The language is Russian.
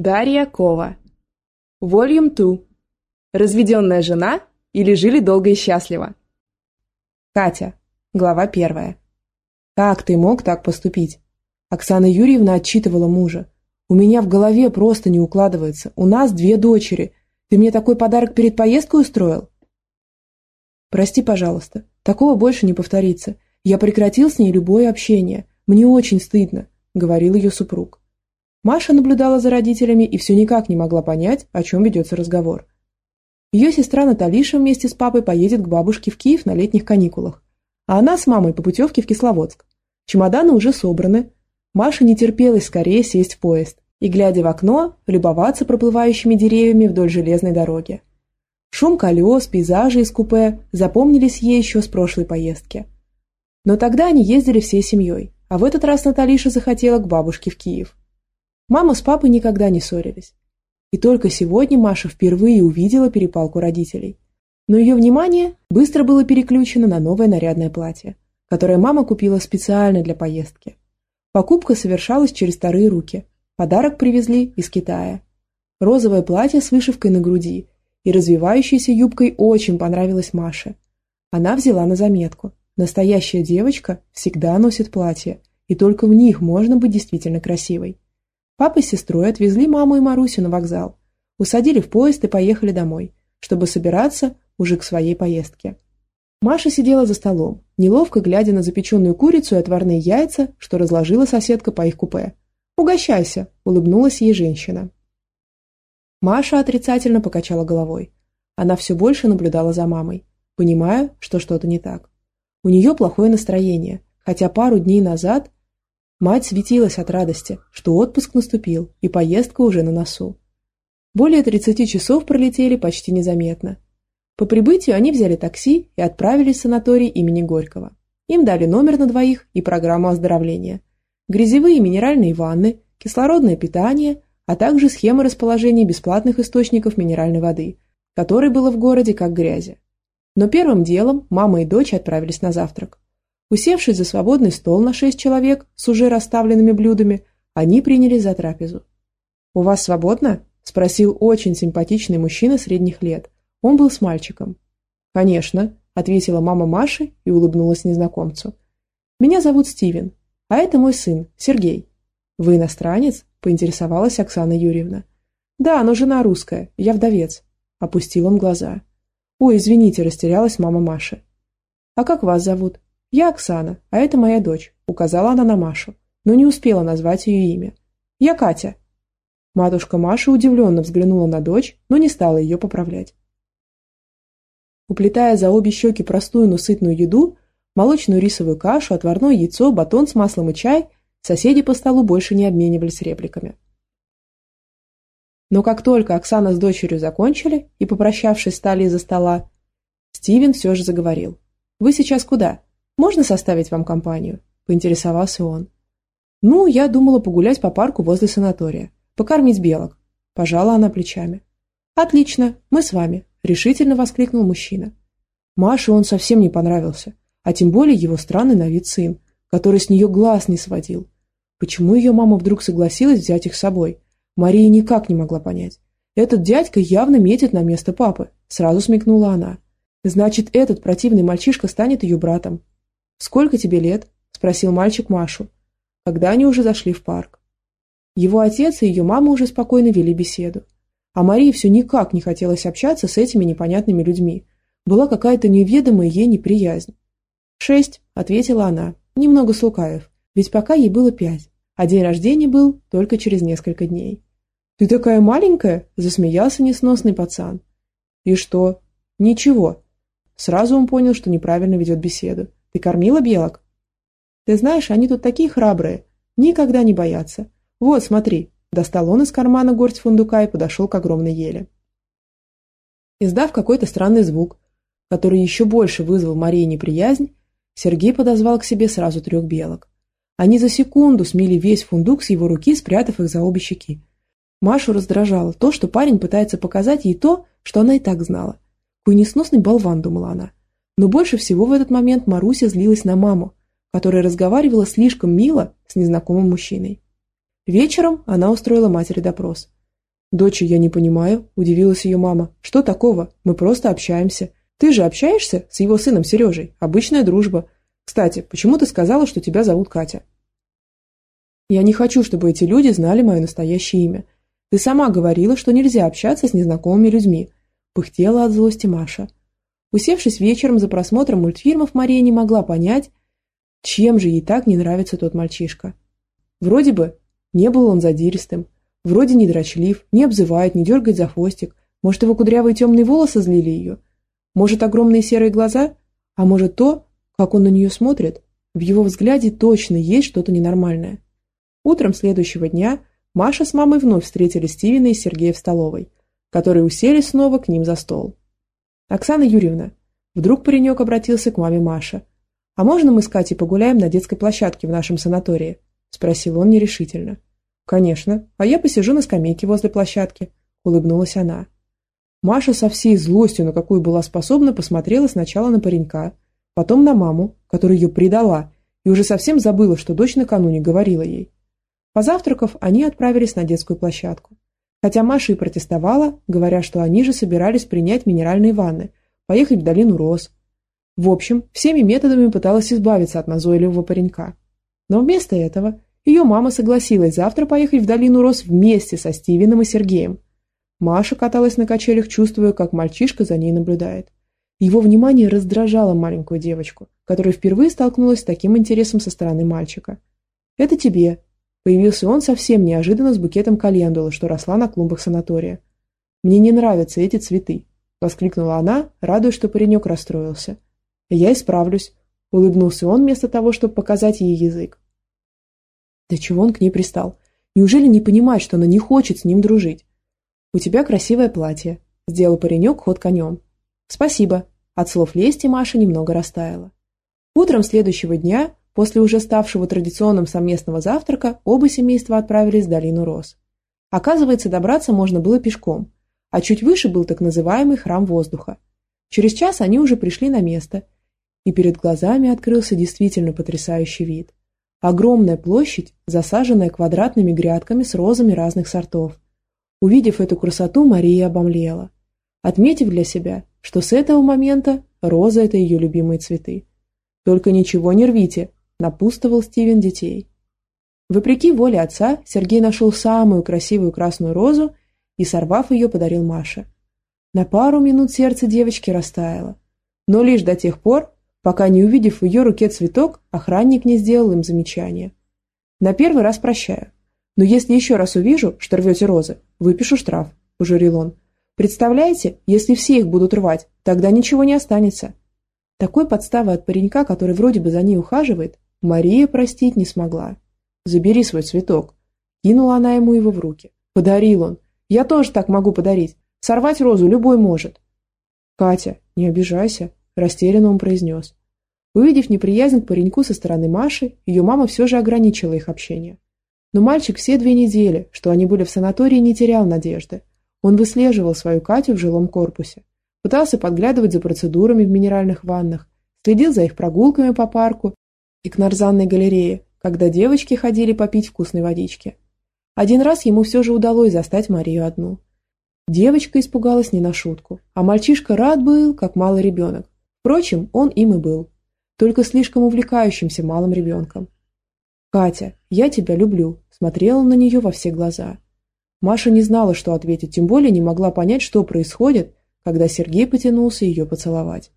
Дарья Кова. Volume 2. Разведенная жена или жили долго и счастливо? Катя. Глава первая. «Как ты мог так поступить?» Оксана Юрьевна отчитывала мужа. «У меня в голове просто не укладывается. У нас две дочери. Ты мне такой подарок перед поездкой устроил?» «Прости, пожалуйста. Такого больше не повторится. Я прекратил с ней любое общение. Мне очень стыдно», — говорил ее супруг. Маша наблюдала за родителями и все никак не могла понять, о чем ведется разговор. Ее сестра Наталиша вместе с папой поедет к бабушке в Киев на летних каникулах, а она с мамой по путевке в Кисловодск. Чемоданы уже собраны. Маша не терпелась скорее сесть в поезд и, глядя в окно, любоваться проплывающими деревьями вдоль железной дороги. Шум колес, пейзажи из купе запомнились ей еще с прошлой поездки. Но тогда они ездили всей семьей, а в этот раз Наталиша захотела к бабушке в Киев. Мама с папой никогда не ссорились. И только сегодня Маша впервые увидела перепалку родителей. Но ее внимание быстро было переключено на новое нарядное платье, которое мама купила специально для поездки. Покупка совершалась через вторые руки. Подарок привезли из Китая. Розовое платье с вышивкой на груди и развивающейся юбкой очень понравилось Маше. Она взяла на заметку. Настоящая девочка всегда носит платье, и только в них можно быть действительно красивой. Папа с сестрой отвезли маму и Марусю на вокзал, усадили в поезд и поехали домой, чтобы собираться уже к своей поездке. Маша сидела за столом, неловко глядя на запеченную курицу и отварные яйца, что разложила соседка по их купе. «Угощайся!» – улыбнулась ей женщина. Маша отрицательно покачала головой. Она все больше наблюдала за мамой, понимая, что что-то не так. У нее плохое настроение, хотя пару дней назад Мать светилась от радости, что отпуск наступил, и поездка уже на носу. Более 30 часов пролетели почти незаметно. По прибытию они взяли такси и отправились в санаторий имени Горького. Им дали номер на двоих и программу оздоровления. Грязевые минеральные ванны, кислородное питание, а также схемы расположения бесплатных источников минеральной воды, которой было в городе как грязи. Но первым делом мама и дочь отправились на завтрак. Усевшись за свободный стол на шесть человек с уже расставленными блюдами, они принялись за трапезу. «У вас свободно?» – спросил очень симпатичный мужчина средних лет. Он был с мальчиком. «Конечно», – ответила мама Маши и улыбнулась незнакомцу. «Меня зовут Стивен, а это мой сын, Сергей». «Вы иностранец?» – поинтересовалась Оксана Юрьевна. «Да, но жена русская, я вдовец», – опустил он глаза. «Ой, извините», – растерялась мама Маши. «А как вас зовут?» «Я Оксана, а это моя дочь», — указала она на Машу, но не успела назвать ее имя. «Я Катя». Матушка Маша удивленно взглянула на дочь, но не стала ее поправлять. Уплетая за обе щеки простую, но сытную еду, молочную рисовую кашу, отварное яйцо, батон с маслом и чай, соседи по столу больше не обменивались репликами. Но как только Оксана с дочерью закончили и, попрощавшись, стали из-за стола, Стивен все же заговорил. «Вы сейчас куда?» «Можно составить вам компанию?» – поинтересовался он. «Ну, я думала погулять по парку возле санатория, покормить белок». Пожала она плечами. «Отлично, мы с вами», – решительно воскликнул мужчина. Маше он совсем не понравился, а тем более его странный на вид сын, который с нее глаз не сводил. Почему ее мама вдруг согласилась взять их с собой? Мария никак не могла понять. Этот дядька явно метит на место папы, сразу смекнула она. Значит, этот противный мальчишка станет ее братом. «Сколько тебе лет?» – спросил мальчик Машу, когда они уже зашли в парк. Его отец и ее мама уже спокойно вели беседу. А Марии все никак не хотелось общаться с этими непонятными людьми. Была какая-то неведомая ей неприязнь. «Шесть», – ответила она, немного слукаев, ведь пока ей было пять, а день рождения был только через несколько дней. «Ты такая маленькая?» – засмеялся несносный пацан. «И что?» «Ничего». Сразу он понял, что неправильно ведет беседу. Ты кормила белок? Ты знаешь, они тут такие храбрые. Никогда не боятся. Вот, смотри. Достал он из кармана горсть фундука и подошел к огромной еле. Издав какой-то странный звук, который еще больше вызвал Марии неприязнь, Сергей подозвал к себе сразу трех белок. Они за секунду смели весь фундук с его руки, спрятав их за обе щеки. Машу раздражало то, что парень пытается показать ей то, что она и так знала. Какой несносный болван, думала она. Но больше всего в этот момент Маруся злилась на маму, которая разговаривала слишком мило с незнакомым мужчиной. Вечером она устроила матери допрос. «Доча, я не понимаю», – удивилась ее мама. «Что такого? Мы просто общаемся. Ты же общаешься с его сыном Сережей. Обычная дружба. Кстати, почему ты сказала, что тебя зовут Катя?» «Я не хочу, чтобы эти люди знали мое настоящее имя. Ты сама говорила, что нельзя общаться с незнакомыми людьми», – пыхтела от злости Маша. Усевшись вечером за просмотром мультфильмов, Мария не могла понять, чем же ей так не нравится тот мальчишка. Вроде бы не был он задиристым, вроде не дрочлив, не обзывает, не дергает за хвостик. Может, его кудрявые темные волосы злили ее? Может, огромные серые глаза? А может, то, как он на нее смотрит? В его взгляде точно есть что-то ненормальное. Утром следующего дня Маша с мамой вновь встретили Стивена и Сергея в столовой, которые усели снова к ним за стол. «Оксана Юрьевна», вдруг паренек обратился к маме Маша. «А можно мы с Катей погуляем на детской площадке в нашем санатории?» – спросил он нерешительно. «Конечно, а я посижу на скамейке возле площадки», – улыбнулась она. Маша со всей злостью, на какую была способна, посмотрела сначала на паренька, потом на маму, которая ее предала, и уже совсем забыла, что дочь накануне говорила ей. Позавтракав, они отправились на детскую площадку. Хотя Маша и протестовала, говоря, что они же собирались принять минеральные ванны, поехать в долину роз. В общем, всеми методами пыталась избавиться от назойливого паренька. Но вместо этого ее мама согласилась завтра поехать в долину роз вместе со Стивеном и Сергеем. Маша каталась на качелях, чувствуя, как мальчишка за ней наблюдает. Его внимание раздражало маленькую девочку, которая впервые столкнулась с таким интересом со стороны мальчика. «Это тебе», Появился он совсем неожиданно с букетом календулы, что росла на клумбах санатория. «Мне не нравятся эти цветы», – воскликнула она, радуясь, что паренек расстроился. «Я исправлюсь», – улыбнулся он вместо того, чтобы показать ей язык. Да чего он к ней пристал? Неужели не понимает, что она не хочет с ним дружить? «У тебя красивое платье», – сделал паренек ход конем. «Спасибо», – от слов лести Маша немного растаяла. Утром следующего дня После уже ставшего традиционным совместного завтрака оба семейства отправились в долину Рос. Оказывается, добраться можно было пешком, а чуть выше был так называемый храм воздуха. Через час они уже пришли на место, и перед глазами открылся действительно потрясающий вид. Огромная площадь, засаженная квадратными грядками с розами разных сортов. Увидев эту красоту, Мария обомлела, отметив для себя, что с этого момента роза – это ее любимые цветы. «Только ничего не рвите», напутствовал Стивен детей. Вопреки воле отца, Сергей нашел самую красивую красную розу и, сорвав ее, подарил Маше. На пару минут сердце девочки растаяло, но лишь до тех пор, пока, не увидев в ее руке цветок, охранник не сделал им замечания. «На первый раз прощаю, но если еще раз увижу, что рвете розы, выпишу штраф», – пожурил он. «Представляете, если все их будут рвать, тогда ничего не останется». Такой подставы от паренька, который вроде бы за ней ухаживает, Мария простить не смогла. «Забери свой цветок». Кинула она ему его в руки. Подарил он. «Я тоже так могу подарить. Сорвать розу любой может». «Катя, не обижайся», – растерянно он произнес. Увидев неприязнь к пареньку со стороны Маши, ее мама все же ограничила их общение. Но мальчик все две недели, что они были в санатории, не терял надежды. Он выслеживал свою Катю в жилом корпусе, пытался подглядывать за процедурами в минеральных ваннах, следил за их прогулками по парку и к нарзанной галерее, когда девочки ходили попить вкусной водички. Один раз ему все же удалось застать Марию одну. Девочка испугалась не на шутку, а мальчишка рад был, как малый ребенок. Впрочем, он им и был, только слишком увлекающимся малым ребенком. «Катя, я тебя люблю», – смотрела на нее во все глаза. Маша не знала, что ответить, тем более не могла понять, что происходит, когда Сергей потянулся ее поцеловать.